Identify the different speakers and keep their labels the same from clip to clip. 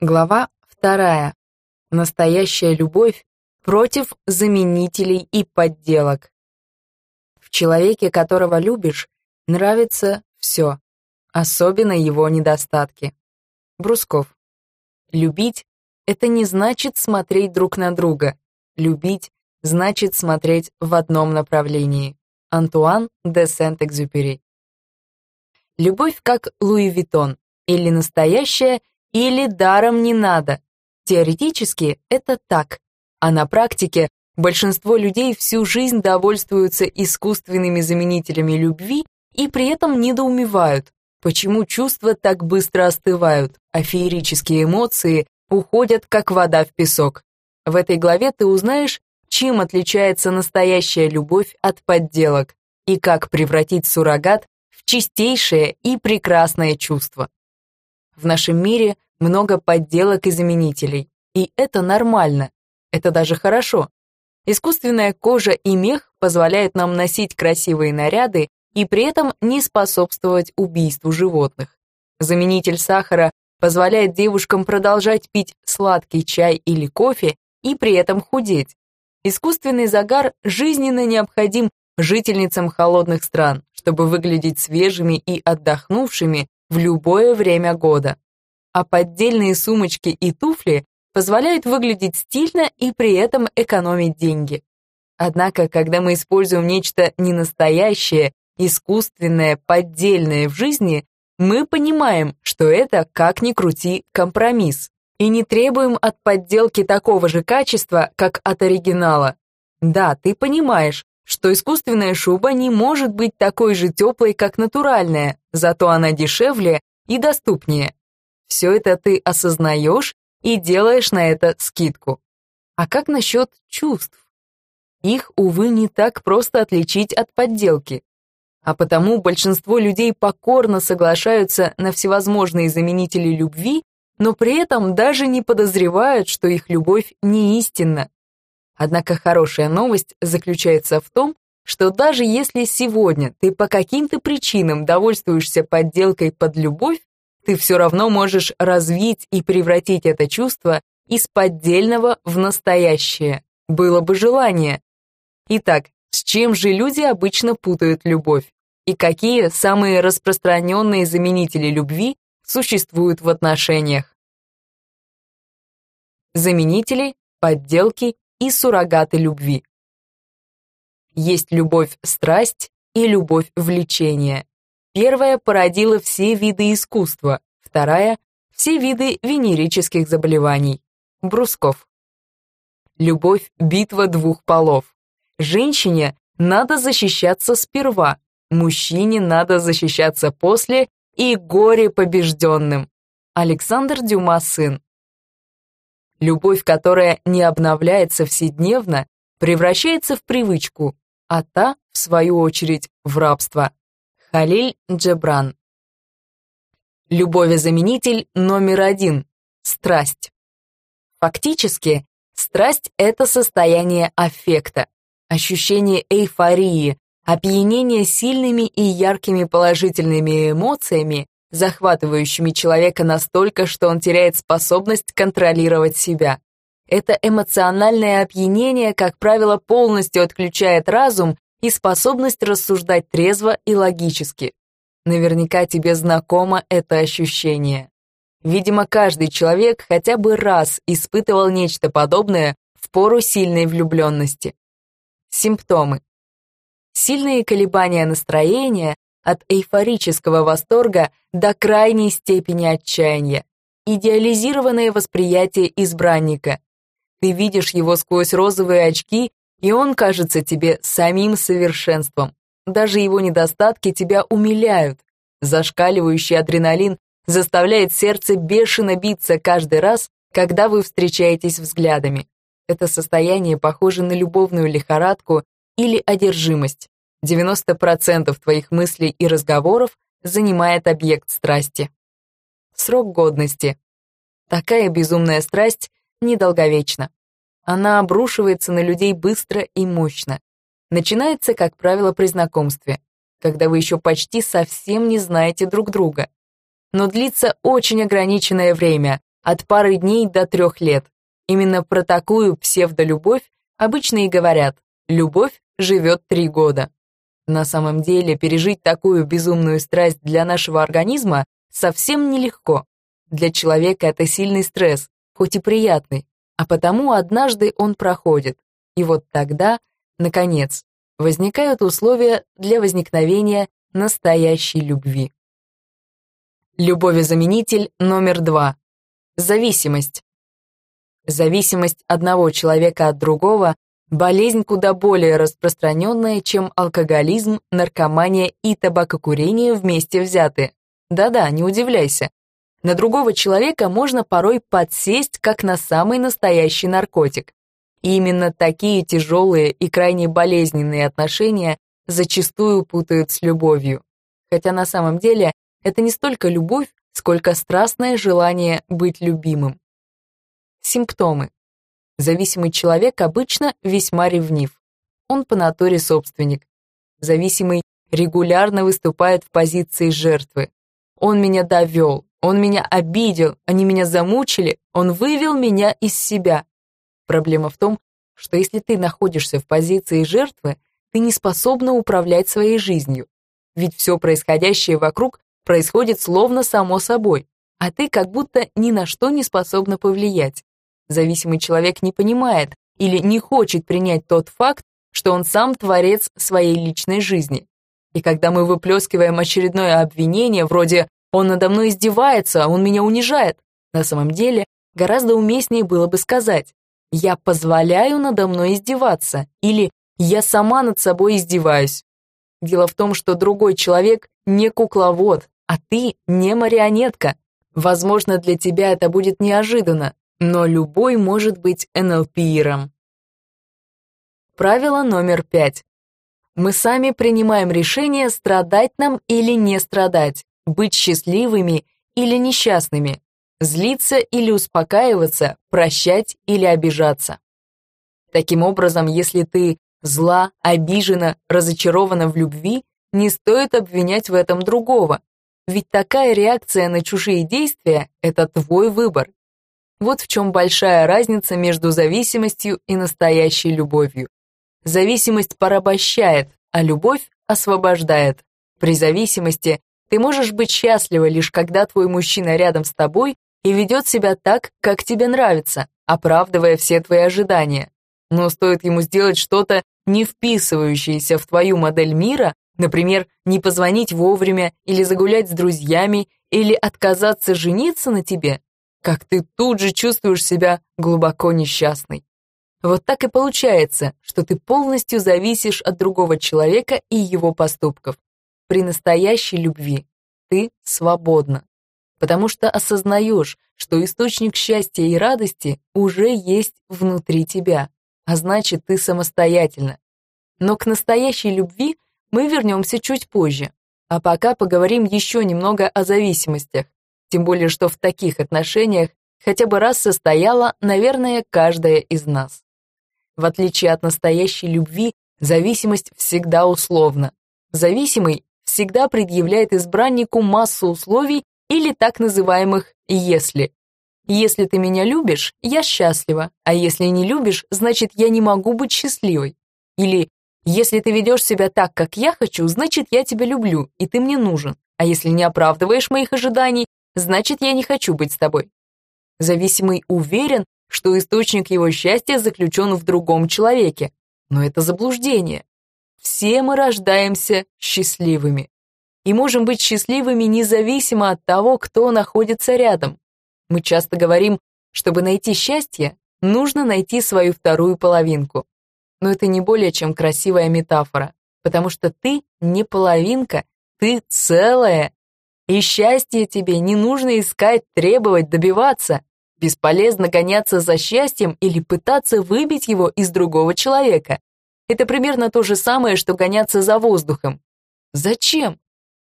Speaker 1: Глава вторая. Настоящая любовь против заменителей и подделок. В человеке, которого любишь, нравится все, особенно его недостатки. Брусков. Любить — это не значит смотреть друг на друга. Любить — значит смотреть в одном направлении. Антуан де Сент-Экзюпери. Любовь как Луи Виттон, или настоящая — или даром не надо. Теоретически это так, а на практике большинство людей всю жизнь довольствуются искусственными заменителями любви и при этом недоумевают, почему чувства так быстро остывают, а феерические эмоции уходят как вода в песок. В этой главе ты узнаешь, чем отличается настоящая любовь от подделок и как превратить суррогат в чистейшее и прекрасное чувство. В нашем мире много подделок и заменителей. И это нормально. Это даже хорошо. Искусственная кожа и мех позволяют нам носить красивые наряды и при этом не способствовать убийству животных. Заменитель сахара позволяет девушкам продолжать пить сладкий чай или кофе и при этом худеть. Искусственный загар жизненно необходим жительницам холодных стран, чтобы выглядеть свежими и отдохнувшими в любое время года а поддельные сумочки и туфли позволяют выглядеть стильно и при этом экономить деньги. Однако, когда мы используем нечто ненастоящее, искусственное, поддельное в жизни, мы понимаем, что это, как ни крути, компромисс, и не требуем от подделки такого же качества, как от оригинала. Да, ты понимаешь, что искусственная шуба не может быть такой же теплой, как натуральная, зато она дешевле и доступнее. Все это ты осознаешь и делаешь на это скидку. А как насчет чувств? Их, увы, не так просто отличить от подделки. А потому большинство людей покорно соглашаются на всевозможные заменители любви, но при этом даже не подозревают, что их любовь не истинна. Однако хорошая новость заключается в том, что даже если сегодня ты по каким-то причинам довольствуешься подделкой под любовь, ты все равно можешь развить и превратить это чувство из поддельного в настоящее. Было бы желание. Итак, с чем же люди обычно путают любовь? И какие самые распространенные заменители любви существуют в отношениях? Заменители, подделки и суррогаты любви. Есть любовь-страсть и любовь-влечение. Первая породила все виды искусства, вторая — все виды венерических заболеваний. Брусков. Любовь — битва двух полов. Женщине надо защищаться сперва, мужчине надо защищаться после и горе побежденным. Александр Дюма сын. Любовь, которая не обновляется вседневно, превращается в привычку, а та, в свою очередь, в рабство. Халиль Джебран. Любовезаменитель номер один – страсть. Фактически, страсть – это состояние аффекта, ощущение эйфории, опьянение сильными и яркими положительными эмоциями, захватывающими человека настолько, что он теряет способность контролировать себя. Это эмоциональное опьянение, как правило, полностью отключает разум и способность рассуждать трезво и логически. Наверняка тебе знакомо это ощущение. Видимо, каждый человек хотя бы раз испытывал нечто подобное в пору сильной влюбленности. Симптомы. Сильные колебания настроения от эйфорического восторга до крайней степени отчаяния. Идеализированное восприятие избранника. Ты видишь его сквозь розовые очки и он кажется тебе самим совершенством. Даже его недостатки тебя умиляют. Зашкаливающий адреналин заставляет сердце бешено биться каждый раз, когда вы встречаетесь взглядами. Это состояние похоже на любовную лихорадку или одержимость. 90% твоих мыслей и разговоров занимает объект страсти. Срок годности. Такая безумная страсть недолговечна. Она обрушивается на людей быстро и мощно. Начинается, как правило, при знакомстве, когда вы еще почти совсем не знаете друг друга. Но длится очень ограниченное время, от пары дней до трех лет. Именно про такую псевдолюбовь обычно и говорят «любовь живет три года». На самом деле пережить такую безумную страсть для нашего организма совсем нелегко. Для человека это сильный стресс, хоть и приятный, а потому однажды он проходит. И вот тогда, наконец, возникают условия для возникновения настоящей любви. Любовезаменитель номер два. Зависимость. Зависимость одного человека от другого – болезнь куда более распространенная, чем алкоголизм, наркомания и табакокурение вместе взятые. Да-да, не удивляйся. На другого человека можно порой подсесть, как на самый настоящий наркотик. И именно такие тяжелые и крайне болезненные отношения зачастую путают с любовью. Хотя на самом деле это не столько любовь, сколько страстное желание быть любимым. Симптомы. Зависимый человек обычно весьма ревнив. Он по натуре собственник. Зависимый регулярно выступает в позиции жертвы. Он меня довел, он меня обидел, они меня замучили, он вывел меня из себя. Проблема в том, что если ты находишься в позиции жертвы, ты не способна управлять своей жизнью. Ведь все происходящее вокруг происходит словно само собой, а ты как будто ни на что не способна повлиять. Зависимый человек не понимает или не хочет принять тот факт, что он сам творец своей личной жизни. И когда мы выплескиваем очередное обвинение вроде он надо мной издевается, он меня унижает. На самом деле, гораздо уместнее было бы сказать «я позволяю надо мной издеваться» или «я сама над собой издеваюсь». Дело в том, что другой человек не кукловод, а ты не марионетка. Возможно, для тебя это будет неожиданно, но любой может быть НЛПиром. Правило номер пять. Мы сами принимаем решение, страдать нам или не страдать быть счастливыми или несчастными, злиться или успокаиваться, прощать или обижаться. Таким образом, если ты зла, обижена, разочарована в любви, не стоит обвинять в этом другого, ведь такая реакция на чужие действия — это твой выбор. Вот в чем большая разница между зависимостью и настоящей любовью. Зависимость порабощает, а любовь освобождает. При зависимости ты можешь быть счастлива лишь когда твой мужчина рядом с тобой и ведет себя так, как тебе нравится, оправдывая все твои ожидания. Но стоит ему сделать что-то, не вписывающееся в твою модель мира, например, не позвонить вовремя или загулять с друзьями, или отказаться жениться на тебе, как ты тут же чувствуешь себя глубоко несчастной. Вот так и получается, что ты полностью зависишь от другого человека и его поступков. При настоящей любви ты свободна, потому что осознаешь, что источник счастья и радости уже есть внутри тебя, а значит, ты самостоятельна. Но к настоящей любви мы вернемся чуть позже, а пока поговорим еще немного о зависимостях, тем более что в таких отношениях хотя бы раз состояла, наверное, каждая из нас. В отличие от настоящей любви, зависимость всегда условна. Зависимый всегда предъявляет избраннику массу условий или так называемых «если». Если ты меня любишь, я счастлива, а если не любишь, значит, я не могу быть счастливой. Или если ты ведешь себя так, как я хочу, значит, я тебя люблю, и ты мне нужен. А если не оправдываешь моих ожиданий, значит, я не хочу быть с тобой. Зависимый уверен, что источник его счастья заключен в другом человеке. Но это заблуждение. Все мы рождаемся счастливыми. И можем быть счастливыми независимо от того, кто находится рядом. Мы часто говорим, чтобы найти счастье, нужно найти свою вторую половинку. Но это не более чем красивая метафора, потому что ты не половинка, ты целая. И счастье тебе не нужно искать, требовать, добиваться. Бесполезно гоняться за счастьем или пытаться выбить его из другого человека. Это примерно то же самое, что гоняться за воздухом. Зачем?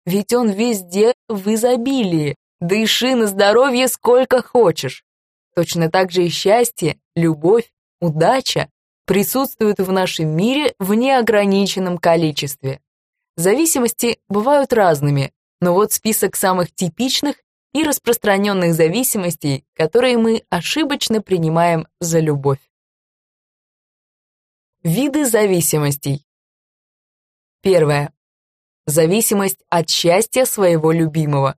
Speaker 1: Ведь он везде в изобилии. Дыши на здоровье сколько хочешь. Точно так же и счастье, любовь, удача присутствуют в нашем мире в неограниченном количестве. Зависимости бывают разными, но вот список самых типичных и распространенных зависимостей, которые мы ошибочно принимаем за любовь. Виды зависимостей. Первое. Зависимость от счастья своего любимого.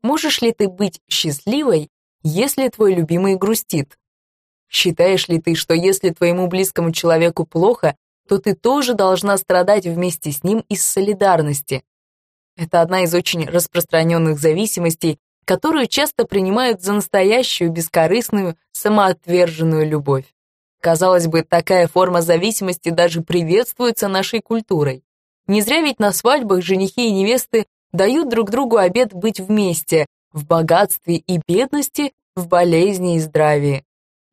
Speaker 1: Можешь ли ты быть счастливой, если твой любимый грустит? Считаешь ли ты, что если твоему близкому человеку плохо, то ты тоже должна страдать вместе с ним из солидарности? Это одна из очень распространенных зависимостей, которую часто принимают за настоящую, бескорыстную, самоотверженную любовь. Казалось бы, такая форма зависимости даже приветствуется нашей культурой. Не зря ведь на свадьбах женихи и невесты дают друг другу обет быть вместе, в богатстве и бедности, в болезни и здравии.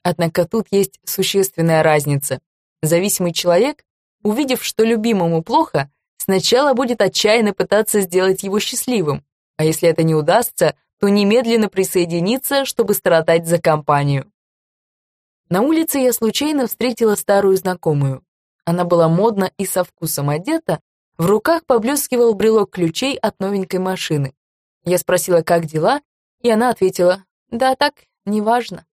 Speaker 1: Однако тут есть существенная разница. Зависимый человек, увидев, что любимому плохо, сначала будет отчаянно пытаться сделать его счастливым, а если это не удастся, то немедленно присоединиться, чтобы страдать за компанию. На улице я случайно встретила старую знакомую. Она была модно и со вкусом одета, в руках поблескивал брелок ключей от новенькой машины. Я спросила, как дела, и она ответила, да так, неважно.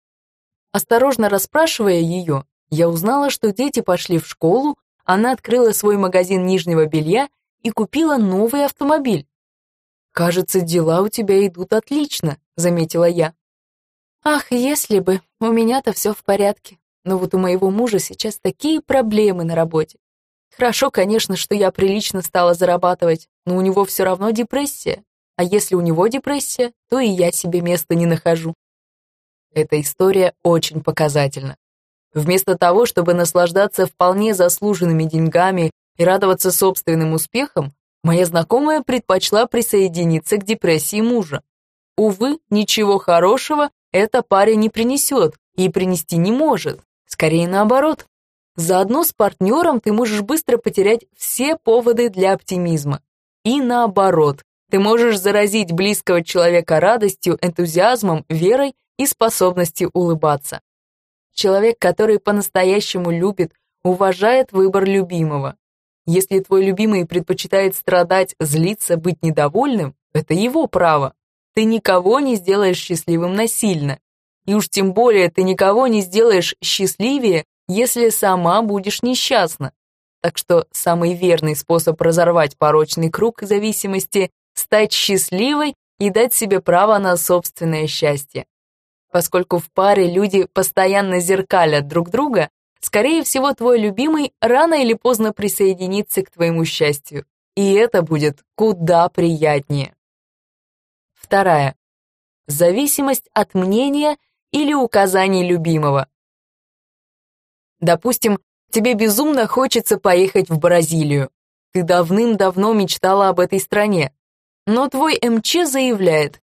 Speaker 1: Осторожно расспрашивая ее, я узнала, что дети пошли в школу, она открыла свой магазин нижнего белья и купила новый автомобиль. «Кажется, дела у тебя идут отлично», — заметила я. «Ах, если бы, у меня-то все в порядке. Но вот у моего мужа сейчас такие проблемы на работе. Хорошо, конечно, что я прилично стала зарабатывать, но у него все равно депрессия. А если у него депрессия, то и я себе места не нахожу». Эта история очень показательна. Вместо того, чтобы наслаждаться вполне заслуженными деньгами и радоваться собственным успехам, моя знакомая предпочла присоединиться к депрессии мужа. Увы, ничего хорошего эта паря не принесет и принести не может. Скорее наоборот. Заодно с партнером ты можешь быстро потерять все поводы для оптимизма. И наоборот, ты можешь заразить близкого человека радостью, энтузиазмом, верой и способностью улыбаться. Человек, который по-настоящему любит, уважает выбор любимого. Если твой любимый предпочитает страдать, злиться, быть недовольным, это его право. Ты никого не сделаешь счастливым насильно. И уж тем более ты никого не сделаешь счастливее, если сама будешь несчастна. Так что самый верный способ разорвать порочный круг зависимости – стать счастливой и дать себе право на собственное счастье. Поскольку в паре люди постоянно зеркалят друг друга, скорее всего, твой любимый рано или поздно присоединится к твоему счастью. И это будет куда приятнее. Вторая. Зависимость от мнения или указаний любимого. Допустим, тебе безумно хочется поехать в Бразилию. Ты давным-давно мечтала об этой стране. Но твой МЧ заявляет,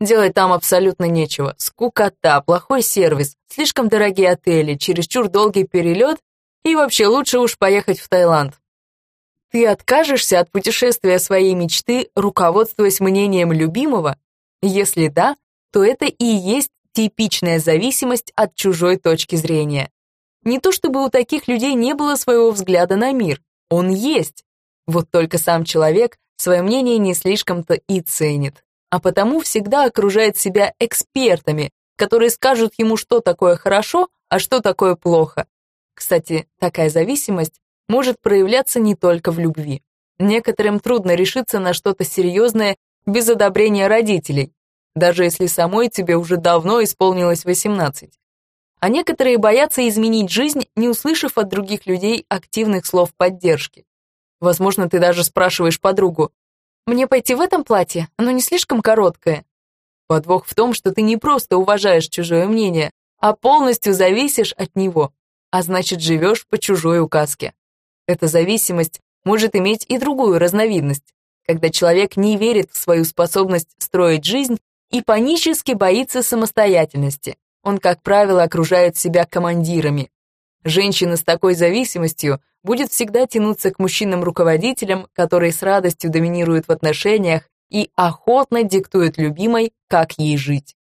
Speaker 1: Делать там абсолютно нечего. Скукота, плохой сервис, слишком дорогие отели, чересчур долгий перелет и вообще лучше уж поехать в Таиланд. Ты откажешься от путешествия своей мечты, руководствуясь мнением любимого? Если да, то это и есть типичная зависимость от чужой точки зрения. Не то чтобы у таких людей не было своего взгляда на мир, он есть. Вот только сам человек свое мнение не слишком-то и ценит а потому всегда окружает себя экспертами, которые скажут ему, что такое хорошо, а что такое плохо. Кстати, такая зависимость может проявляться не только в любви. Некоторым трудно решиться на что-то серьезное без одобрения родителей, даже если самой тебе уже давно исполнилось 18. А некоторые боятся изменить жизнь, не услышав от других людей активных слов поддержки. Возможно, ты даже спрашиваешь подругу, мне пойти в этом платье? Оно не слишком короткое. Подвох в том, что ты не просто уважаешь чужое мнение, а полностью зависишь от него, а значит, живешь по чужой указке. Эта зависимость может иметь и другую разновидность, когда человек не верит в свою способность строить жизнь и панически боится самостоятельности. Он, как правило, окружает себя командирами. Женщина с такой зависимостью будет всегда тянуться к мужчинам-руководителям, которые с радостью доминируют в отношениях и охотно диктуют любимой, как ей жить.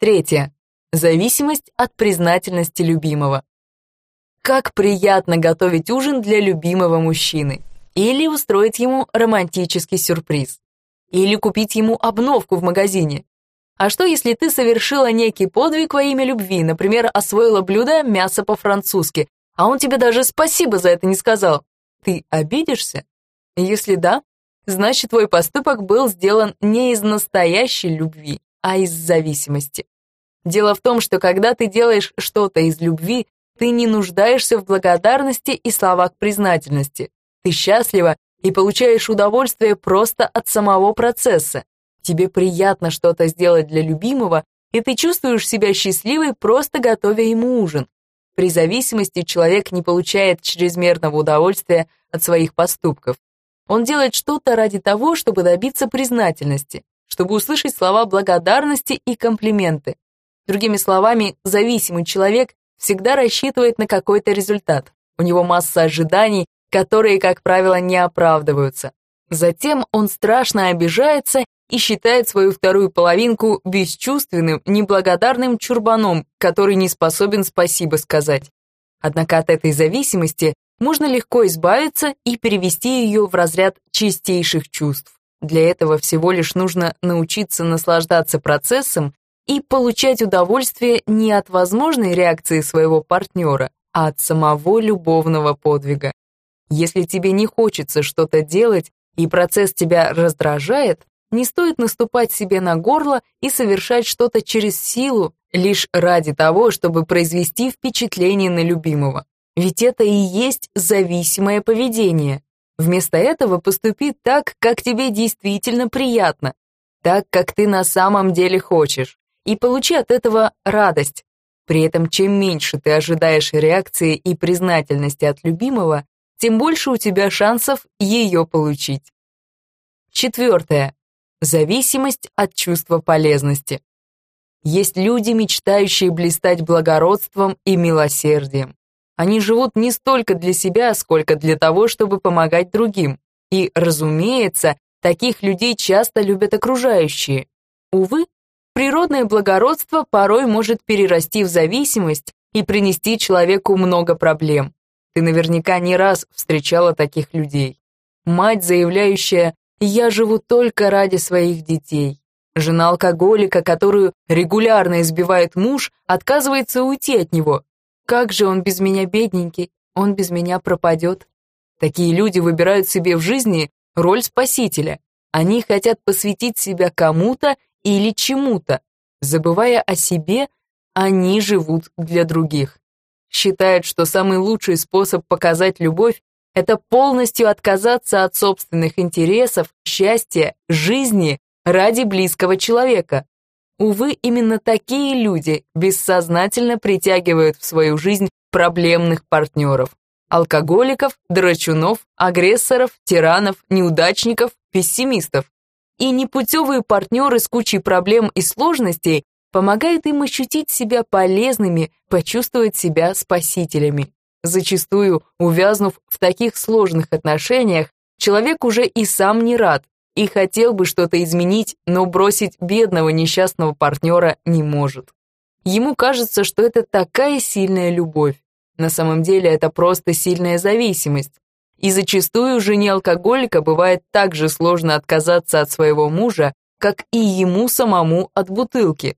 Speaker 1: Третье. Зависимость от признательности любимого. Как приятно готовить ужин для любимого мужчины или устроить ему романтический сюрприз. или купить ему обновку в магазине. А что, если ты совершила некий подвиг во имя любви, например, освоила блюдо мясо по-французски, а он тебе даже спасибо за это не сказал? Ты обидишься? Если да, значит, твой поступок был сделан не из настоящей любви, а из зависимости. Дело в том, что когда ты делаешь что-то из любви, ты не нуждаешься в благодарности и словах признательности. Ты счастлива и получаешь удовольствие просто от самого процесса. Тебе приятно что-то сделать для любимого, и ты чувствуешь себя счастливой, просто готовя ему ужин. При зависимости человек не получает чрезмерного удовольствия от своих поступков. Он делает что-то ради того, чтобы добиться признательности, чтобы услышать слова благодарности и комплименты. Другими словами, зависимый человек всегда рассчитывает на какой-то результат. У него масса ожиданий, которые, как правило, не оправдываются. Затем он страшно обижается и считает свою вторую половинку бесчувственным, неблагодарным чурбаном, который не способен спасибо сказать. Однако от этой зависимости можно легко избавиться и перевести ее в разряд чистейших чувств. Для этого всего лишь нужно научиться наслаждаться процессом и получать удовольствие не от возможной реакции своего партнера, а от самого любовного подвига. Если тебе не хочется что-то делать и процесс тебя раздражает, не стоит наступать себе на горло и совершать что-то через силу лишь ради того, чтобы произвести впечатление на любимого. Ведь это и есть зависимое поведение. Вместо этого поступи так, как тебе действительно приятно, так, как ты на самом деле хочешь, и получи от этого радость. При этом чем меньше ты ожидаешь реакции и признательности от любимого, тем больше у тебя шансов ее получить. Четвертое. Зависимость от чувства полезности. Есть люди, мечтающие блистать благородством и милосердием. Они живут не столько для себя, сколько для того, чтобы помогать другим. И, разумеется, таких людей часто любят окружающие. Увы, природное благородство порой может перерасти в зависимость и принести человеку много проблем. Ты наверняка не раз встречала таких людей. Мать, заявляющая «я живу только ради своих детей». Жена алкоголика, которую регулярно избивает муж, отказывается уйти от него. «Как же он без меня бедненький, он без меня пропадет». Такие люди выбирают себе в жизни роль спасителя. Они хотят посвятить себя кому-то или чему-то. Забывая о себе, они живут для других считает, что самый лучший способ показать любовь — это полностью отказаться от собственных интересов, счастья, жизни ради близкого человека. Увы, именно такие люди бессознательно притягивают в свою жизнь проблемных партнеров. Алкоголиков, драчунов, агрессоров, тиранов, неудачников, пессимистов. И непутевые партнеры с кучей проблем и сложностей помогает им ощутить себя полезными, почувствовать себя спасителями. Зачастую, увязнув в таких сложных отношениях, человек уже и сам не рад, и хотел бы что-то изменить, но бросить бедного несчастного партнера не может. Ему кажется, что это такая сильная любовь. На самом деле это просто сильная зависимость. И зачастую жене алкоголика бывает так же сложно отказаться от своего мужа, как и ему самому от бутылки.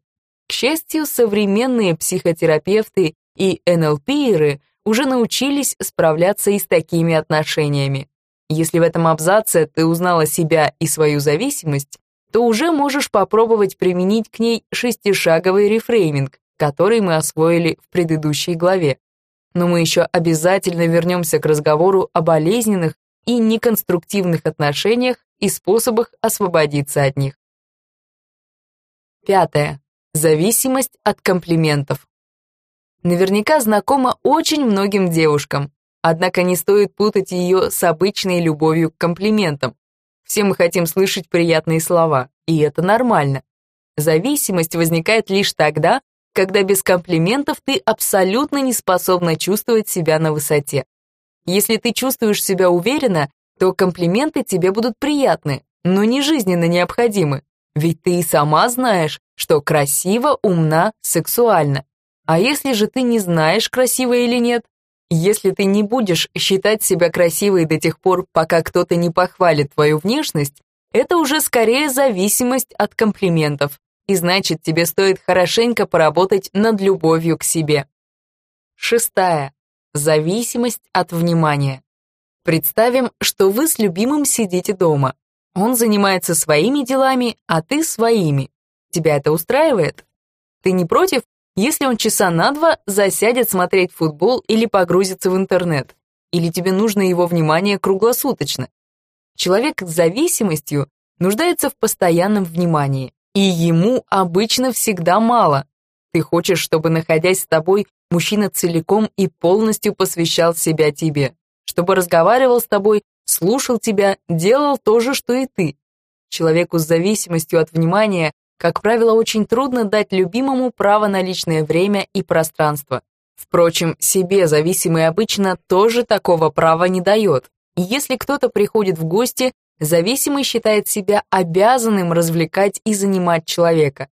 Speaker 1: К счастью, современные психотерапевты и НЛПеры уже научились справляться и с такими отношениями. Если в этом абзаце ты узнала себя и свою зависимость, то уже можешь попробовать применить к ней шестишаговый рефрейминг, который мы освоили в предыдущей главе. Но мы еще обязательно вернемся к разговору о болезненных и неконструктивных отношениях и способах освободиться от них. Пятое. Зависимость от комплиментов. Наверняка знакома очень многим девушкам, однако не стоит путать ее с обычной любовью к комплиментам. Все мы хотим слышать приятные слова, и это нормально. Зависимость возникает лишь тогда, когда без комплиментов ты абсолютно не способна чувствовать себя на высоте. Если ты чувствуешь себя уверенно, то комплименты тебе будут приятны, но не жизненно необходимы. Ведь ты и сама знаешь, что красиво, умна, сексуальна. А если же ты не знаешь, красиво или нет? Если ты не будешь считать себя красивой до тех пор, пока кто-то не похвалит твою внешность, это уже скорее зависимость от комплиментов, и значит, тебе стоит хорошенько поработать над любовью к себе. Шестая. Зависимость от внимания. Представим, что вы с любимым сидите дома. Он занимается своими делами, а ты своими. Тебя это устраивает? Ты не против, если он часа на два засядет смотреть футбол или погрузится в интернет? Или тебе нужно его внимание круглосуточно? Человек с зависимостью нуждается в постоянном внимании, и ему обычно всегда мало. Ты хочешь, чтобы, находясь с тобой, мужчина целиком и полностью посвящал себя тебе, чтобы разговаривал с тобой, слушал тебя, делал то же, что и ты. Человеку с зависимостью от внимания, как правило, очень трудно дать любимому право на личное время и пространство. Впрочем, себе зависимый обычно тоже такого права не дает. Если кто-то приходит в гости, зависимый считает себя обязанным развлекать и занимать человека.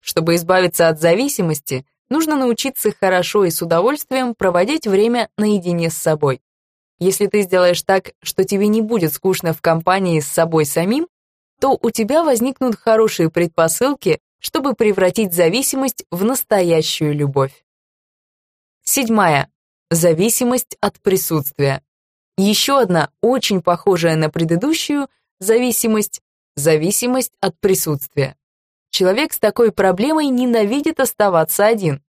Speaker 1: Чтобы избавиться от зависимости, нужно научиться хорошо и с удовольствием проводить время наедине с собой. Если ты сделаешь так, что тебе не будет скучно в компании с собой самим, то у тебя возникнут хорошие предпосылки, чтобы превратить зависимость в настоящую любовь. Седьмая. Зависимость от присутствия. Еще одна, очень похожая на предыдущую, зависимость – зависимость от присутствия. Человек с такой проблемой ненавидит оставаться один.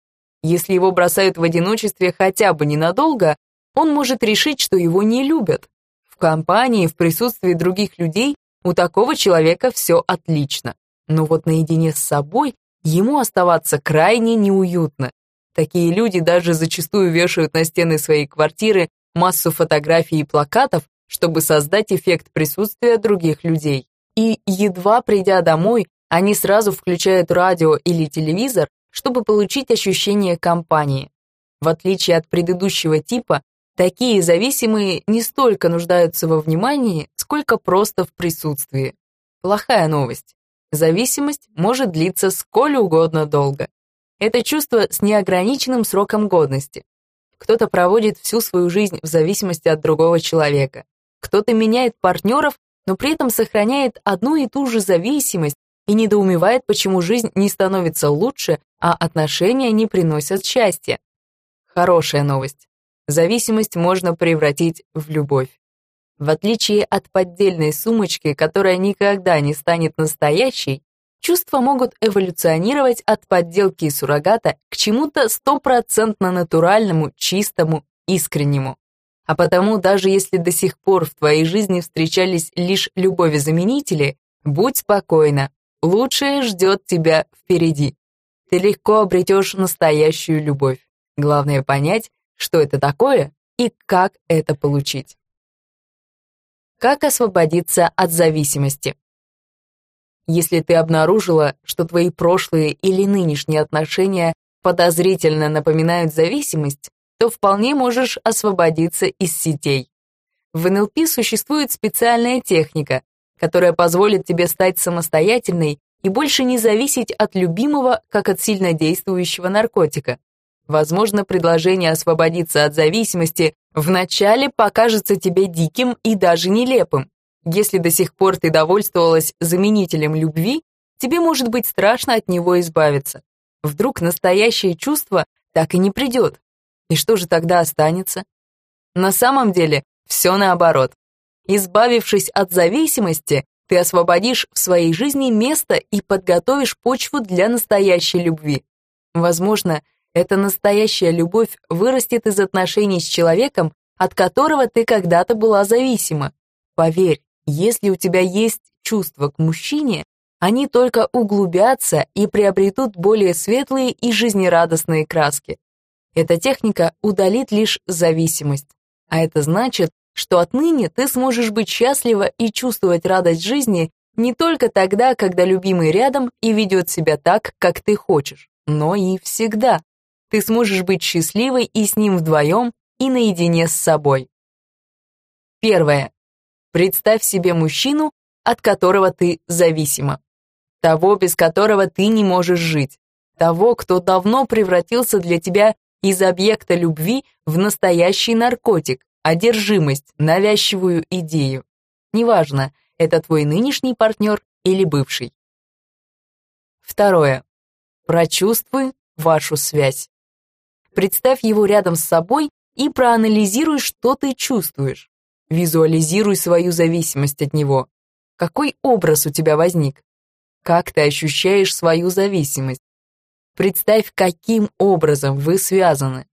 Speaker 1: Если его бросают в одиночестве хотя бы ненадолго, он может решить, что его не любят. В компании, в присутствии других людей у такого человека все отлично. Но вот наедине с собой ему оставаться крайне неуютно. Такие люди даже зачастую вешают на стены своей квартиры массу фотографий и плакатов, чтобы создать эффект присутствия других людей. И, едва придя домой, они сразу включают радио или телевизор, чтобы получить ощущение компании. В отличие от предыдущего типа, такие зависимые не столько нуждаются во внимании, сколько просто в присутствии. Плохая новость. Зависимость может длиться сколь угодно долго. Это чувство с неограниченным сроком годности. Кто-то проводит всю свою жизнь в зависимости от другого человека. Кто-то меняет партнеров, но при этом сохраняет одну и ту же зависимость и недоумевает, почему жизнь не становится лучше, а отношения не приносят счастья. Хорошая новость. Зависимость можно превратить в любовь. В отличие от поддельной сумочки, которая никогда не станет настоящей, чувства могут эволюционировать от подделки и суррогата к чему-то стопроцентно натуральному, чистому, искреннему. А потому, даже если до сих пор в твоей жизни встречались лишь любови-заменители, будь спокойна, лучшее ждет тебя впереди. Ты легко обретешь настоящую любовь. Главное понять, что это такое и как это получить. Как освободиться от зависимости? Если ты обнаружила, что твои прошлые или нынешние отношения подозрительно напоминают зависимость, то вполне можешь освободиться из сетей. В НЛП существует специальная техника, которая позволит тебе стать самостоятельной и больше не зависеть от любимого, как от сильнодействующего наркотика. Возможно, предложение освободиться от зависимости вначале покажется тебе диким и даже нелепым, если до сих пор ты довольствовалась заменителем любви, тебе может быть страшно от него избавиться. Вдруг настоящее чувство так и не придет. И что же тогда останется? На самом деле, все наоборот. Избавившись от зависимости, ты освободишь в своей жизни место и подготовишь почву для настоящей любви. Возможно, эта настоящая любовь вырастет из отношений с человеком, от которого ты когда-то была зависима. Поверь, если у тебя есть чувства к мужчине, они только углубятся и приобретут более светлые и жизнерадостные краски. Эта техника удалит лишь зависимость. А это значит, что отныне ты сможешь быть счастлива и чувствовать радость жизни не только тогда, когда любимый рядом и ведет себя так, как ты хочешь, но и всегда. Ты сможешь быть счастливой и с ним вдвоем, и наедине с собой. Первое. Представь себе мужчину, от которого ты зависима. Того, без которого ты не можешь жить. Того, кто давно превратился для тебя из объекта любви в настоящий наркотик, одержимость, навязчивую идею. Неважно, это твой нынешний партнер или бывший. Второе. Прочувствуй вашу связь. Представь его рядом с собой и проанализируй, что ты чувствуешь. Визуализируй свою зависимость от него. Какой образ у тебя возник? Как ты ощущаешь свою зависимость? Представь, каким образом вы связаны.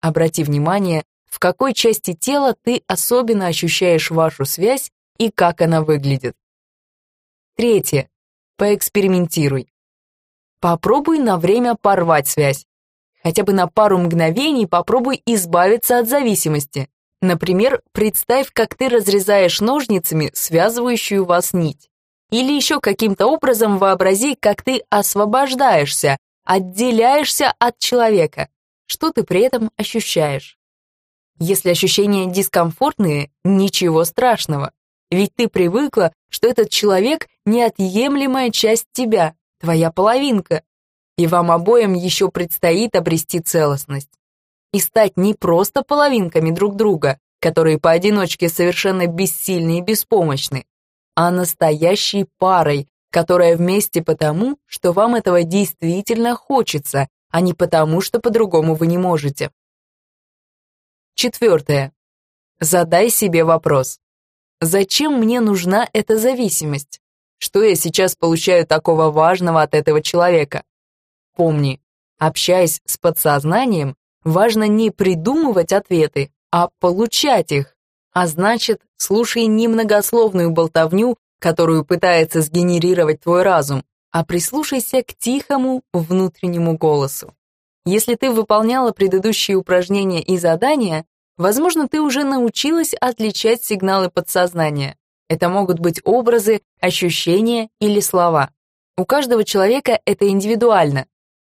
Speaker 1: Обрати внимание, в какой части тела ты особенно ощущаешь вашу связь и как она выглядит. Третье. Поэкспериментируй. Попробуй на время порвать связь. Хотя бы на пару мгновений попробуй избавиться от зависимости. Например, представь, как ты разрезаешь ножницами связывающую вас нить. Или еще каким-то образом вообрази, как ты освобождаешься, отделяешься от человека. Что ты при этом ощущаешь? Если ощущения дискомфортные, ничего страшного. Ведь ты привыкла, что этот человек — неотъемлемая часть тебя, твоя половинка. И вам обоим еще предстоит обрести целостность. И стать не просто половинками друг друга, которые поодиночке совершенно бессильны и беспомощны, а настоящей парой, которая вместе потому, что вам этого действительно хочется, а не потому, что по-другому вы не можете. Четвертое. Задай себе вопрос. Зачем мне нужна эта зависимость? Что я сейчас получаю такого важного от этого человека? Помни, общаясь с подсознанием, важно не придумывать ответы, а получать их. А значит, слушай не многословную болтовню, которую пытается сгенерировать твой разум, а прислушайся к тихому внутреннему голосу. Если ты выполняла предыдущие упражнения и задания, возможно, ты уже научилась отличать сигналы подсознания. Это могут быть образы, ощущения или слова. У каждого человека это индивидуально.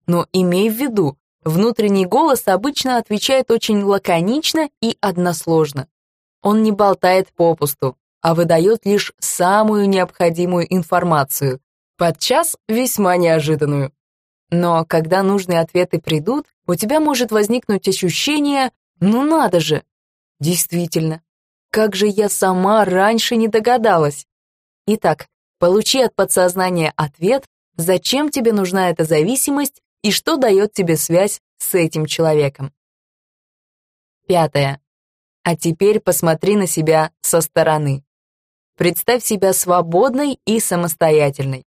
Speaker 1: Но имей в виду, внутренний голос обычно отвечает очень лаконично и односложно. Он не болтает попусту, а выдает лишь самую необходимую информацию, подчас весьма неожиданную. Но когда нужные ответы придут, у тебя может возникнуть ощущение «ну надо же!» Действительно, как же я сама раньше не догадалась? Итак, получи от подсознания ответ, зачем тебе нужна эта зависимость и что дает тебе связь с этим человеком. Пятое. А теперь посмотри на себя со стороны. Представь себя свободной и самостоятельной.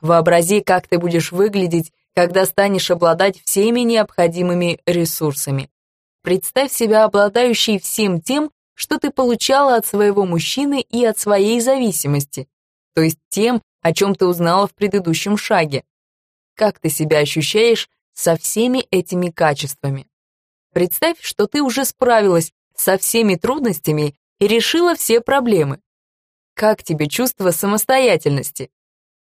Speaker 1: Вообрази, как ты будешь выглядеть, когда станешь обладать всеми необходимыми ресурсами. Представь себя обладающей всем тем, что ты получала от своего мужчины и от своей зависимости, то есть тем, о чем ты узнала в предыдущем шаге. Как ты себя ощущаешь со всеми этими качествами? Представь, что ты уже справилась со всеми трудностями и решила все проблемы. Как тебе чувство самостоятельности?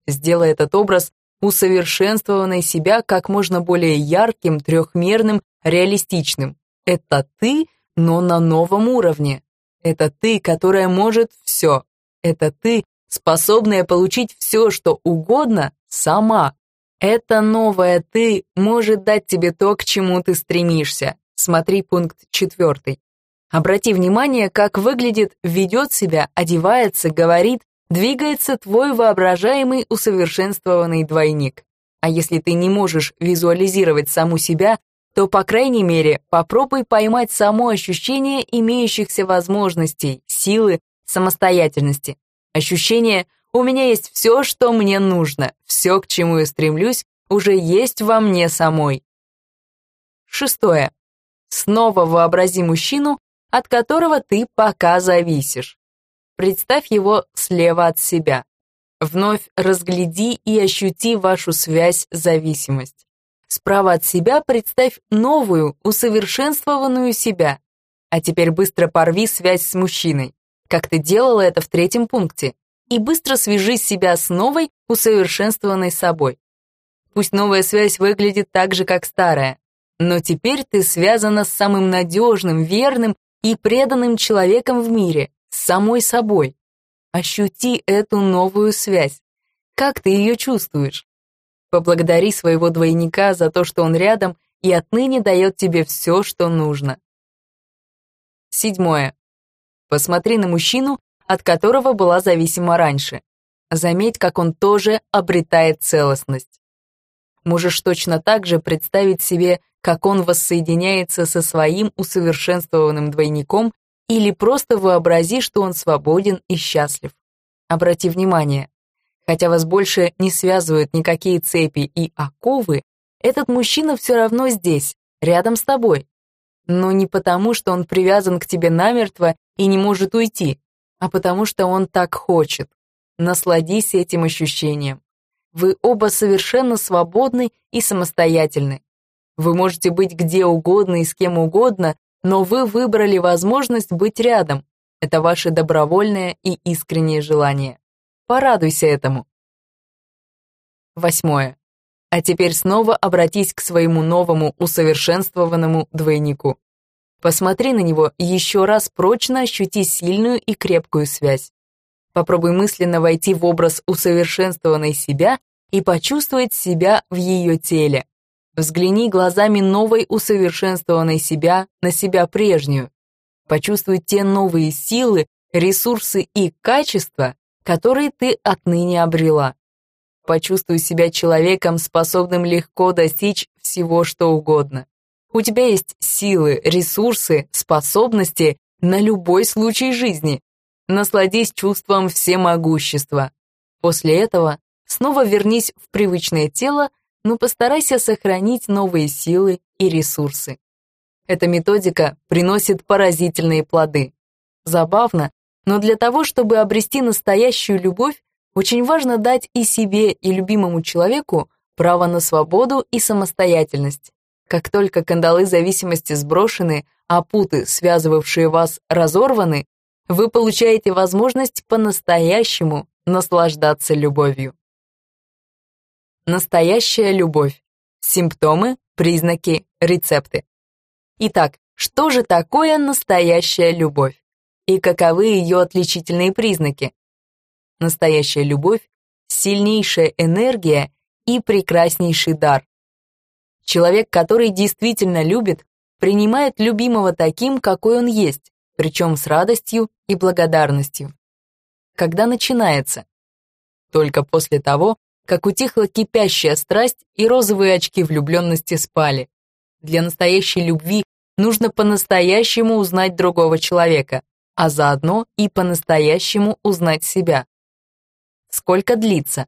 Speaker 1: Сделай этот образ усовершенствованной себя как можно более ярким, трехмерным, реалистичным. Это ты но на новом уровне. Это ты, которая может все. Это ты, способная получить все, что угодно, сама. Это новое ты может дать тебе то, к чему ты стремишься. Смотри пункт четвертый. Обрати внимание, как выглядит, ведет себя, одевается, говорит, двигается твой воображаемый усовершенствованный двойник. А если ты не можешь визуализировать саму себя, то, по крайней мере, попробуй поймать само ощущение имеющихся возможностей, силы, самостоятельности. Ощущение «у меня есть все, что мне нужно, все, к чему я стремлюсь, уже есть во мне самой». Шестое. Снова вообрази мужчину, от которого ты пока зависишь. Представь его слева от себя. Вновь разгляди и ощути вашу связь-зависимость. Справа от себя представь новую, усовершенствованную себя. А теперь быстро порви связь с мужчиной, как ты делала это в третьем пункте, и быстро свяжи себя с новой, усовершенствованной собой. Пусть новая связь выглядит так же, как старая, но теперь ты связана с самым надежным, верным и преданным человеком в мире, с самой собой. Ощути эту новую связь. Как ты ее чувствуешь? Поблагодари своего двойника за то, что он рядом и отныне дает тебе все, что нужно. Седьмое. Посмотри на мужчину, от которого была зависима раньше. Заметь, как он тоже обретает целостность. Можешь точно так же представить себе, как он воссоединяется со своим усовершенствованным двойником или просто вообрази, что он свободен и счастлив. Обрати внимание, хотя вас больше не связывают никакие цепи и оковы, этот мужчина все равно здесь, рядом с тобой. Но не потому, что он привязан к тебе намертво и не может уйти, а потому что он так хочет. Насладись этим ощущением. Вы оба совершенно свободны и самостоятельны. Вы можете быть где угодно и с кем угодно, но вы выбрали возможность быть рядом. Это ваше добровольное и искреннее желание. Порадуйся этому. Восьмое. А теперь снова обратись к своему новому усовершенствованному двойнику. Посмотри на него еще раз прочно ощути сильную и крепкую связь. Попробуй мысленно войти в образ усовершенствованной себя и почувствовать себя в ее теле. Взгляни глазами новой усовершенствованной себя на себя прежнюю. Почувствуй те новые силы, ресурсы и качества, которые ты отныне обрела. Почувствуй себя человеком, способным легко достичь всего, что угодно. У тебя есть силы, ресурсы, способности на любой случай жизни. Насладись чувством всемогущества. После этого снова вернись в привычное тело, но постарайся сохранить новые силы и ресурсы. Эта методика приносит поразительные плоды. Забавно, но для того, чтобы обрести настоящую любовь, очень важно дать и себе, и любимому человеку право на свободу и самостоятельность. Как только кандалы зависимости сброшены, а путы, связывавшие вас, разорваны, вы получаете возможность по-настоящему наслаждаться любовью. Настоящая любовь. Симптомы, признаки, рецепты. Итак, что же такое настоящая любовь? И каковы ее отличительные признаки? Настоящая любовь — сильнейшая энергия и прекраснейший дар. Человек, который действительно любит, принимает любимого таким, какой он есть, причем с радостью и благодарностью. Когда начинается? Только после того, как утихла кипящая страсть и розовые очки влюбленности спали. Для настоящей любви нужно по-настоящему узнать другого человека, а заодно и по-настоящему узнать себя. Сколько длится?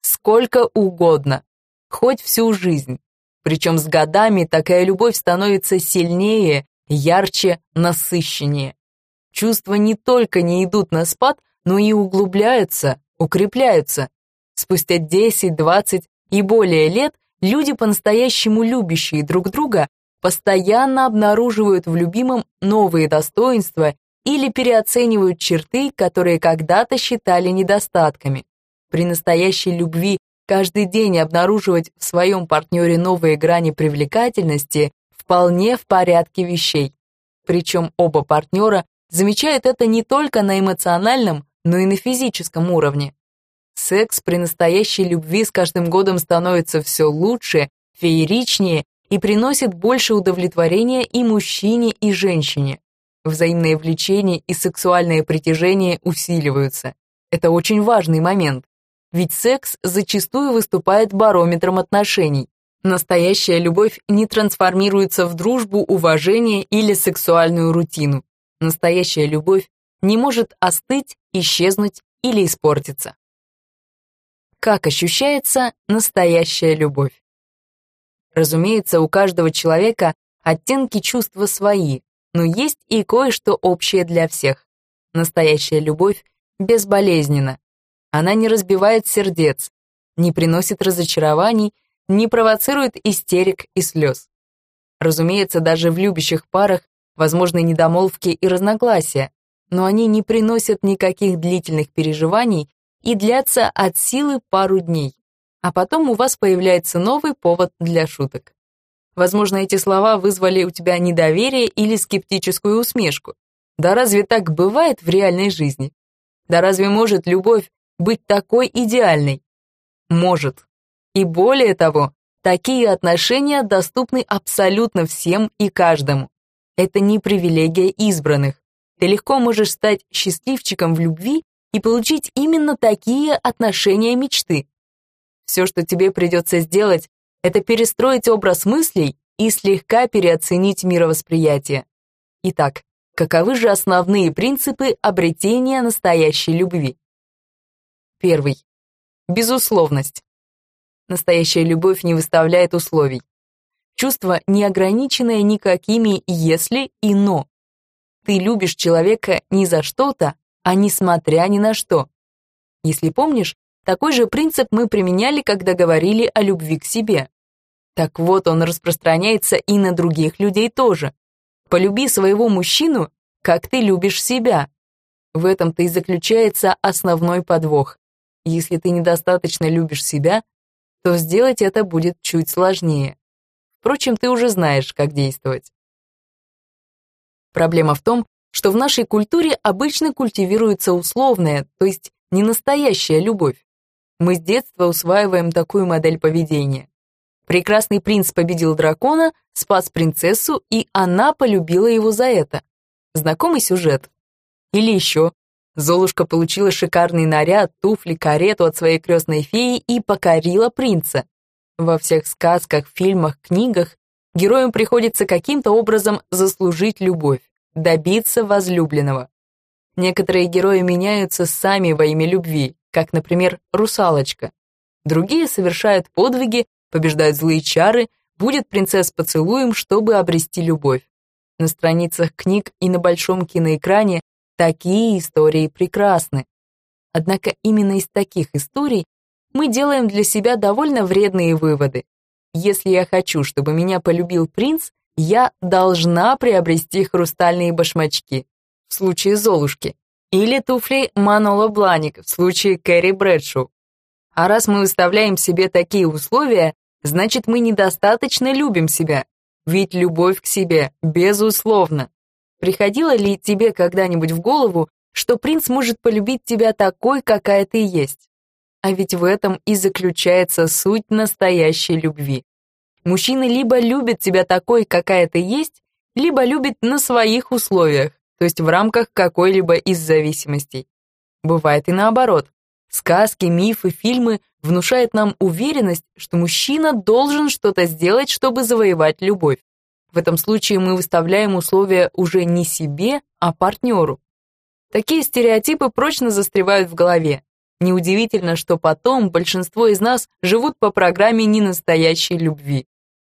Speaker 1: Сколько угодно. Хоть всю жизнь. Причем с годами такая любовь становится сильнее, ярче, насыщеннее. Чувства не только не идут на спад, но и углубляются, укрепляются. Спустя 10, 20 и более лет люди, по-настоящему любящие друг друга, постоянно обнаруживают в любимом новые достоинства или переоценивают черты, которые когда-то считали недостатками. При настоящей любви каждый день обнаруживать в своем партнере новые грани привлекательности вполне в порядке вещей. Причем оба партнера замечают это не только на эмоциональном, но и на физическом уровне. Секс при настоящей любви с каждым годом становится все лучше, фееричнее и приносит больше удовлетворения и мужчине, и женщине. Взаимное влечение и сексуальное притяжение усиливаются. Это очень важный момент. Ведь секс зачастую выступает барометром отношений. Настоящая любовь не трансформируется в дружбу, уважение или сексуальную рутину. Настоящая любовь не может остыть, исчезнуть или испортиться. Как ощущается настоящая любовь? Разумеется, у каждого человека оттенки чувства свои, но есть и кое-что общее для всех. Настоящая любовь безболезненна. Она не разбивает сердец, не приносит разочарований, не провоцирует истерик и слез. Разумеется, даже в любящих парах возможны недомолвки и разногласия, но они не приносят никаких длительных переживаний и длятся от силы пару дней, а потом у вас появляется новый повод для шуток. Возможно, эти слова вызвали у тебя недоверие или скептическую усмешку. Да разве так бывает в реальной жизни? Да разве может любовь быть такой идеальной? Может. И более того, такие отношения доступны абсолютно всем и каждому. Это не привилегия избранных. ты легко можешь стать счастливчиком в любви и получить именно такие отношения мечты. Все, что тебе придется сделать, это перестроить образ мыслей и слегка переоценить мировосприятие. Итак, каковы же основные принципы обретения настоящей любви? Первый. Безусловность. Настоящая любовь не выставляет условий. Чувство, не ограниченное никакими «если» и «но». Ты любишь человека не за что-то, а несмотря ни на что. Если помнишь, такой же принцип мы применяли, когда говорили о любви к себе. Так вот, он распространяется и на других людей тоже. Полюби своего мужчину, как ты любишь себя. В этом-то и заключается основной подвох. Если ты недостаточно любишь себя, то сделать это будет чуть сложнее. Впрочем, ты уже знаешь, как действовать. Проблема в том, что в нашей культуре обычно культивируется условная, то есть не настоящая любовь. Мы с детства усваиваем такую модель поведения. Прекрасный принц победил дракона, спас принцессу, и она полюбила его за это. Знакомый сюжет. Или еще. Золушка получила шикарный наряд, туфли, карету от своей крестной феи и покорила принца. Во всех сказках, фильмах, книгах героям приходится каким-то образом заслужить любовь, добиться возлюбленного. Некоторые герои меняются сами во имя любви, как, например, русалочка. Другие совершают подвиги, побеждают злые чары, будет принцесс поцелуем, чтобы обрести любовь. На страницах книг и на большом киноэкране такие истории прекрасны. Однако именно из таких историй мы делаем для себя довольно вредные выводы. Если я хочу, чтобы меня полюбил принц, я должна приобрести хрустальные башмачки, в случае Золушки, или туфли Манола Бланик, в случае Кэрри Брэдшоу. А раз мы выставляем себе такие условия, значит, мы недостаточно любим себя. Ведь любовь к себе, безусловно. Приходило ли тебе когда-нибудь в голову, что принц может полюбить тебя такой, какая ты есть? А ведь в этом и заключается суть настоящей любви. Мужчина либо любит тебя такой, какая ты есть, либо любит на своих условиях, то есть в рамках какой-либо из зависимостей. Бывает и наоборот. Сказки, мифы, фильмы внушают нам уверенность, что мужчина должен что-то сделать, чтобы завоевать любовь. В этом случае мы выставляем условия уже не себе, а партнеру. Такие стереотипы прочно застревают в голове, Неудивительно, что потом большинство из нас живут по программе ненастоящей любви.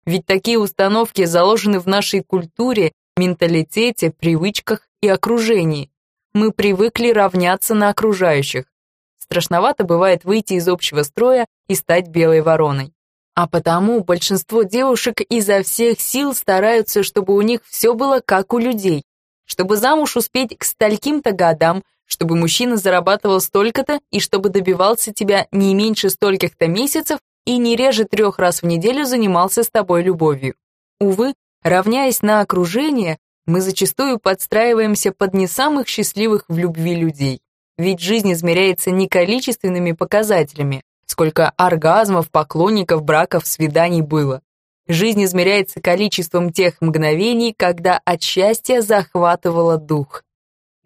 Speaker 1: Ведь такие установки заложены в нашей культуре, менталитете, привычках и окружении. Мы привыкли равняться на окружающих. Страшновато бывает выйти из общего строя и стать белой вороной. А потому большинство девушек изо всех сил стараются, чтобы у них все было как у людей, чтобы замуж успеть к стольким-то годам, чтобы мужчина зарабатывал столько-то и чтобы добивался тебя не меньше стольких-то месяцев и не реже трех раз в неделю занимался с тобой любовью. Увы, равняясь на окружение, мы зачастую подстраиваемся под не самых счастливых в любви людей. Ведь жизнь измеряется не количественными показателями, сколько оргазмов, поклонников, браков, свиданий было. Жизнь измеряется количеством тех мгновений, когда от счастья захватывало дух.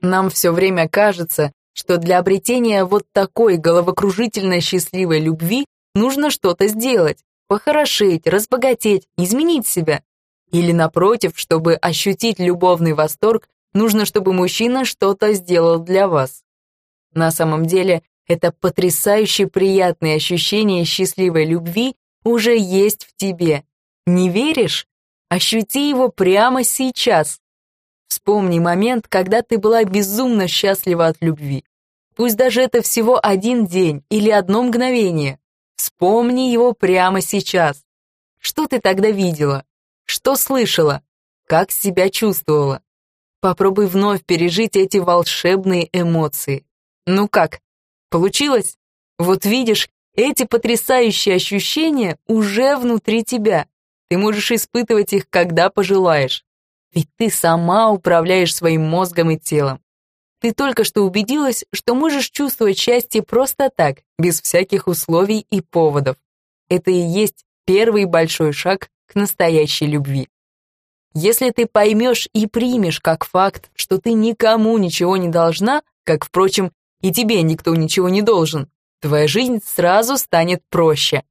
Speaker 1: Нам все время кажется, что для обретения вот такой головокружительно счастливой любви нужно что-то сделать, похорошеть, разбогатеть, изменить себя. Или напротив, чтобы ощутить любовный восторг, нужно, чтобы мужчина что-то сделал для вас. На самом деле, это потрясающе приятные ощущения счастливой любви уже есть в тебе. Не веришь? Ощути его прямо сейчас. Вспомни момент, когда ты была безумно счастлива от любви. Пусть даже это всего один день или одно мгновение. Вспомни его прямо сейчас. Что ты тогда видела? Что слышала? Как себя чувствовала? Попробуй вновь пережить эти волшебные эмоции. Ну как, получилось? Вот видишь, эти потрясающие ощущения уже внутри тебя. Ты можешь испытывать их, когда пожелаешь. Ведь ты сама управляешь своим мозгом и телом. Ты только что убедилась, что можешь чувствовать счастье просто так, без всяких условий и поводов. Это и есть первый большой шаг к настоящей любви. Если ты поймешь и примешь как факт, что ты никому ничего не должна, как, впрочем, и тебе никто ничего не должен, твоя жизнь сразу станет проще.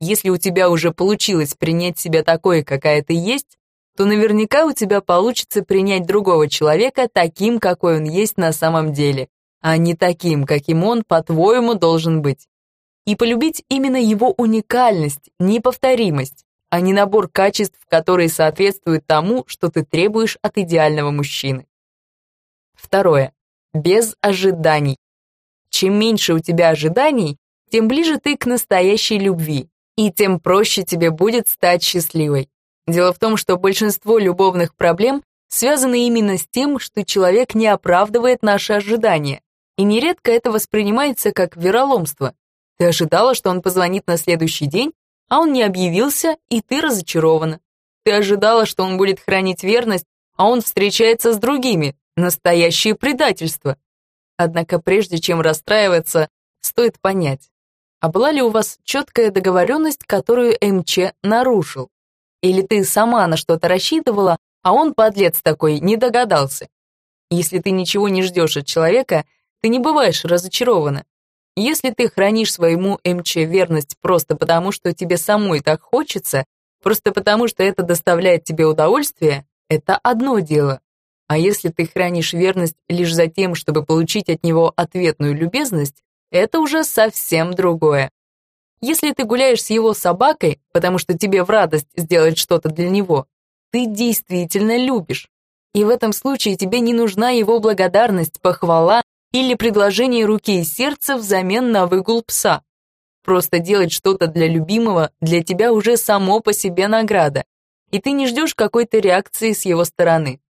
Speaker 1: Если у тебя уже получилось принять себя такой, какая ты есть, то наверняка у тебя получится принять другого человека таким, какой он есть на самом деле, а не таким, каким он, по-твоему, должен быть. И полюбить именно его уникальность, неповторимость, а не набор качеств, которые соответствуют тому, что ты требуешь от идеального мужчины. Второе. Без ожиданий. Чем меньше у тебя ожиданий, тем ближе ты к настоящей любви, и тем проще тебе будет стать счастливой. Дело в том, что большинство любовных проблем связаны именно с тем, что человек не оправдывает наши ожидания, и нередко это воспринимается как вероломство. Ты ожидала, что он позвонит на следующий день, а он не объявился, и ты разочарована. Ты ожидала, что он будет хранить верность, а он встречается с другими. Настоящее предательство. Однако прежде чем расстраиваться, стоит понять, а была ли у вас четкая договоренность, которую МЧ нарушил? Или ты сама на что-то рассчитывала, а он, подлец такой, не догадался? Если ты ничего не ждешь от человека, ты не бываешь разочарована. Если ты хранишь своему МЧ верность просто потому, что тебе самой так хочется, просто потому, что это доставляет тебе удовольствие, это одно дело. А если ты хранишь верность лишь за тем, чтобы получить от него ответную любезность, это уже совсем другое. Если ты гуляешь с его собакой, потому что тебе в радость сделать что-то для него, ты действительно любишь. И в этом случае тебе не нужна его благодарность, похвала или предложение руки и сердца взамен на выгул пса. Просто делать что-то для любимого для тебя уже само по себе награда, и ты не ждешь какой-то реакции с его стороны.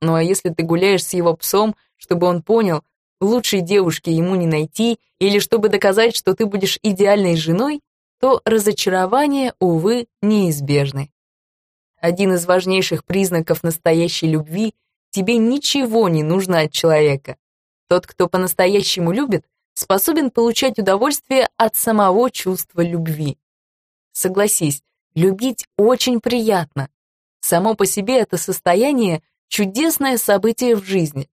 Speaker 1: Ну а если ты гуляешь с его псом, чтобы он понял, лучшей девушки ему не найти, или чтобы доказать, что ты будешь идеальной женой, то разочарование, увы, неизбежны. Один из важнейших признаков настоящей любви — тебе ничего не нужно от человека. Тот, кто по-настоящему любит, способен получать удовольствие от самого чувства любви. Согласись, любить очень приятно. Само по себе это состояние — чудесное событие в жизни.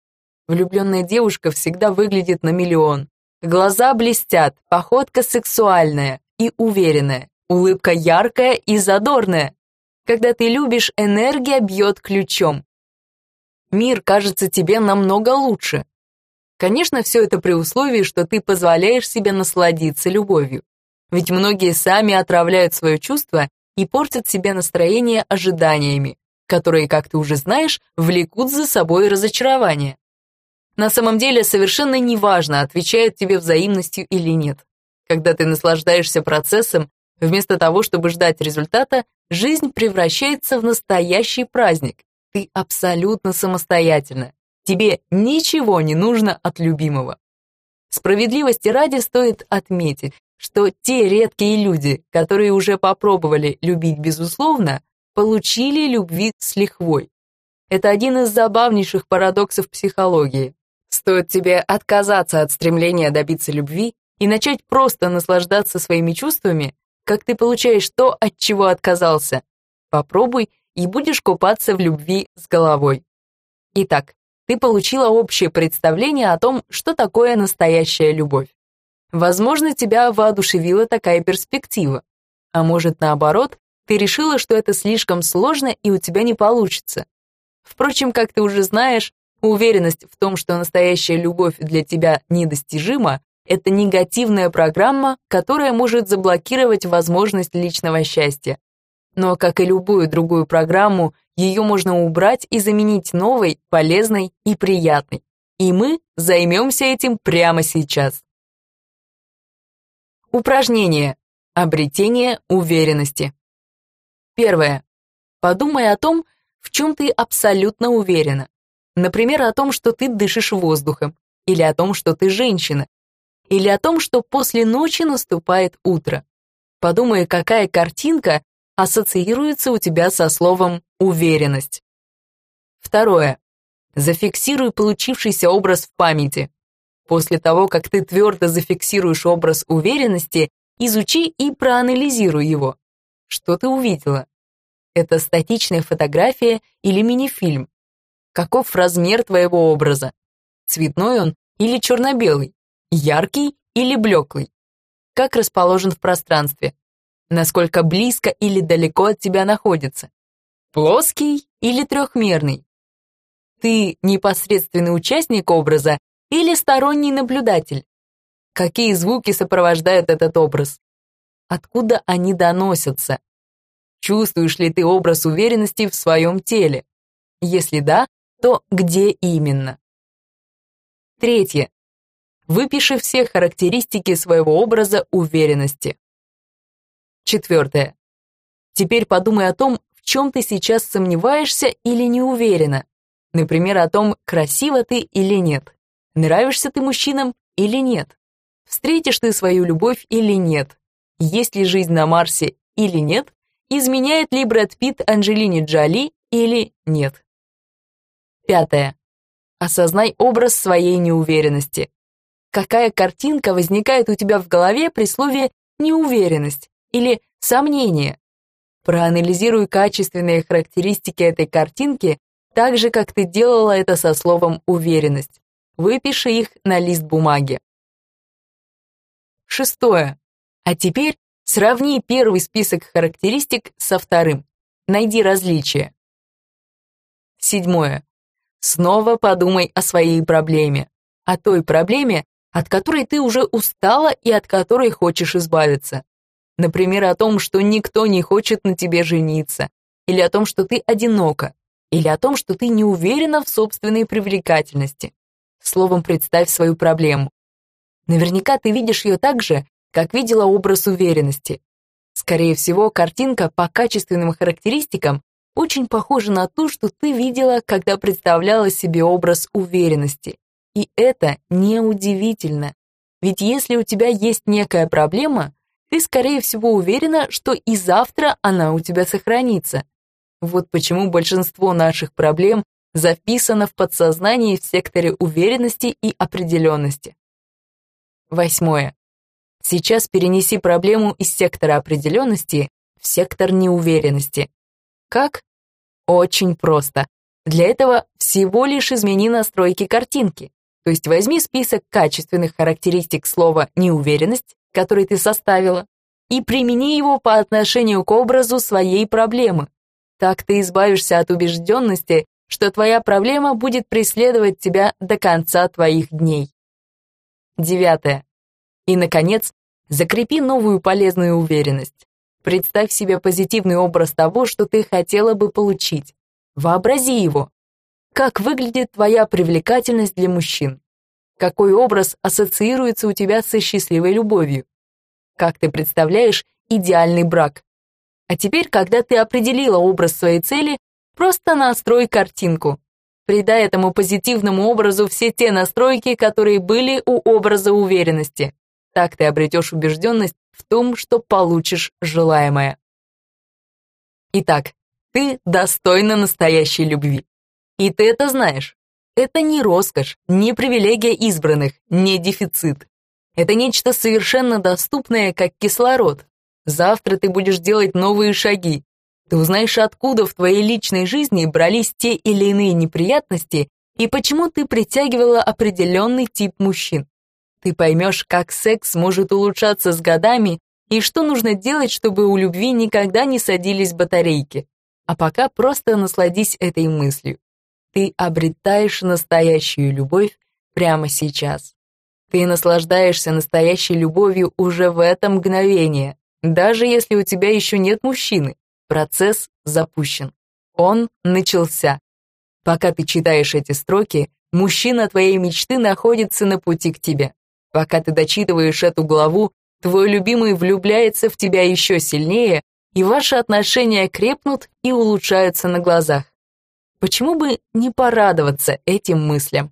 Speaker 1: Влюбленная девушка всегда выглядит на миллион. Глаза блестят, походка сексуальная и уверенная, улыбка яркая и задорная. Когда ты любишь, энергия бьет ключом. Мир кажется тебе намного лучше. Конечно, все это при условии, что ты позволяешь себе насладиться любовью. Ведь многие сами отравляют свое чувство и портят себе настроение ожиданиями, которые, как ты уже знаешь, влекут за собой разочарование. На самом деле совершенно неважно, отвечает тебе взаимностью или нет. Когда ты наслаждаешься процессом, вместо того, чтобы ждать результата, жизнь превращается в настоящий праздник. Ты абсолютно самостоятельна. Тебе ничего не нужно от любимого. Справедливости ради стоит отметить, что те редкие люди, которые уже попробовали любить безусловно, получили любви с лихвой. Это один из забавнейших парадоксов психологии. Стоит тебе отказаться от стремления добиться любви и начать просто наслаждаться своими чувствами, как ты получаешь то, от чего отказался. Попробуй и будешь купаться в любви с головой. Итак, ты получила общее представление о том, что такое настоящая любовь. Возможно, тебя воодушевила такая перспектива. А может, наоборот, ты решила, что это слишком сложно и у тебя не получится. Впрочем, как ты уже знаешь, Уверенность в том, что настоящая любовь для тебя недостижима, это негативная программа, которая может заблокировать возможность личного счастья. Но, как и любую другую программу, ее можно убрать и заменить новой, полезной и приятной. И мы займемся этим прямо сейчас. Упражнение. Обретение уверенности. Первое. Подумай о том, в чем ты абсолютно уверена. Например, о том, что ты дышишь воздухом, или о том, что ты женщина, или о том, что после ночи наступает утро. Подумай, какая картинка ассоциируется у тебя со словом «уверенность». Второе. Зафиксируй получившийся образ в памяти. После того, как ты твердо зафиксируешь образ уверенности, изучи и проанализируй его. Что ты увидела? Это статичная фотография или мини-фильм. Каков размер твоего образа? Цветной он или черно-белый? Яркий или блеклый? Как расположен в пространстве? Насколько близко или далеко от тебя находится? Плоский или трехмерный? Ты непосредственный участник образа или сторонний наблюдатель? Какие звуки сопровождают этот образ? Откуда они доносятся? Чувствуешь ли ты образ уверенности в своем теле? Если да, то где именно? Третье. Выпиши все характеристики своего образа уверенности. Четвертое. Теперь подумай о том, в чем ты сейчас сомневаешься или не уверена. Например, о том, красива ты или нет. Нравишься ты мужчинам или нет. Встретишь ты свою любовь или нет. Есть ли жизнь на Марсе или нет. Изменяет ли Брэд Питт Анджелине Джоли или нет. Пятое. Осознай образ своей неуверенности. Какая картинка возникает у тебя в голове при слове «неуверенность» или «сомнение»? Проанализируй качественные характеристики этой картинки так же, как ты делала это со словом «уверенность». Выпиши их на лист бумаги. Шестое. А теперь сравни первый список характеристик со вторым. Найди различия. Седьмое. Снова подумай о своей проблеме, о той проблеме, от которой ты уже устала и от которой хочешь избавиться. Например, о том, что никто не хочет на тебе жениться, или о том, что ты одинока, или о том, что ты не уверена в собственной привлекательности. Словом, представь свою проблему. Наверняка ты видишь ее так же, как видела образ уверенности. Скорее всего, картинка по качественным характеристикам очень похоже на то, что ты видела, когда представляла себе образ уверенности. И это неудивительно. Ведь если у тебя есть некая проблема, ты, скорее всего, уверена, что и завтра она у тебя сохранится. Вот почему большинство наших проблем записано в подсознании в секторе уверенности и определенности. Восьмое. Сейчас перенеси проблему из сектора определенности в сектор неуверенности. Как? Очень просто. Для этого всего лишь измени настройки картинки. То есть возьми список качественных характеристик слова «неуверенность», который ты составила, и примени его по отношению к образу своей проблемы. Так ты избавишься от убежденности, что твоя проблема будет преследовать тебя до конца твоих дней. Девятое. И, наконец, закрепи новую полезную уверенность. Представь себе позитивный образ того, что ты хотела бы получить. Вообрази его. Как выглядит твоя привлекательность для мужчин? Какой образ ассоциируется у тебя со счастливой любовью? Как ты представляешь идеальный брак? А теперь, когда ты определила образ своей цели, просто настрой картинку. Придай этому позитивному образу все те настройки, которые были у образа уверенности. Так ты обретешь убежденность в том, что получишь желаемое. Итак, ты достойна настоящей любви. И ты это знаешь. Это не роскошь, не привилегия избранных, не дефицит. Это нечто совершенно доступное, как кислород. Завтра ты будешь делать новые шаги. Ты узнаешь, откуда в твоей личной жизни брались те или иные неприятности и почему ты притягивала определенный тип мужчин. Ты поймешь, как секс может улучшаться с годами и что нужно делать, чтобы у любви никогда не садились батарейки. А пока просто насладись этой мыслью. Ты обретаешь настоящую любовь прямо сейчас. Ты наслаждаешься настоящей любовью уже в это мгновение, даже если у тебя еще нет мужчины. Процесс запущен. Он начался. Пока ты читаешь эти строки, мужчина твоей мечты находится на пути к тебе. Пока ты дочитываешь эту главу, твой любимый влюбляется в тебя еще сильнее, и ваши отношения крепнут и улучшаются на глазах. Почему бы не порадоваться этим мыслям?